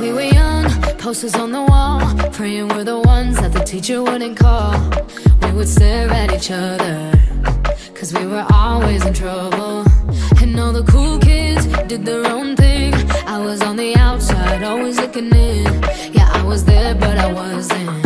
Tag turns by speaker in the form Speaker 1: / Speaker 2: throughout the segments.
Speaker 1: We were young, posters on the wall Praying we're the ones that the teacher wouldn't call. We would stare at each other Cause we were always in trouble. And all the cool kids did their own thing. I was on the outside, always looking in. Yeah, I was there but I wasn't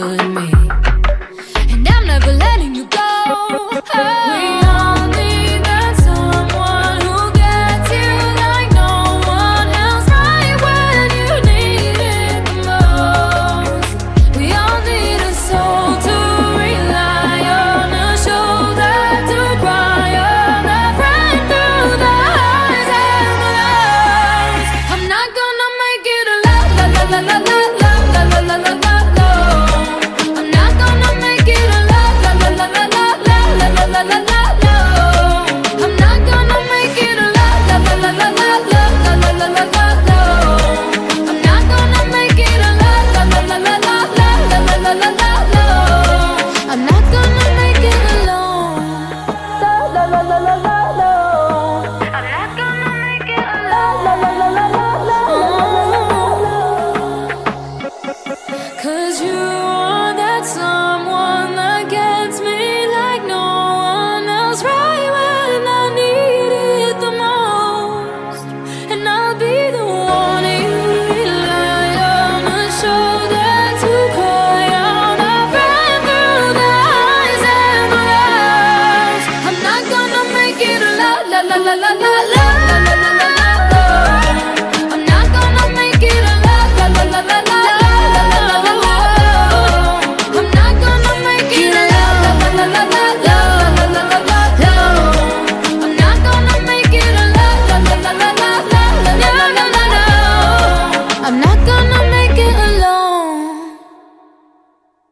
Speaker 1: 啦啦啦啦。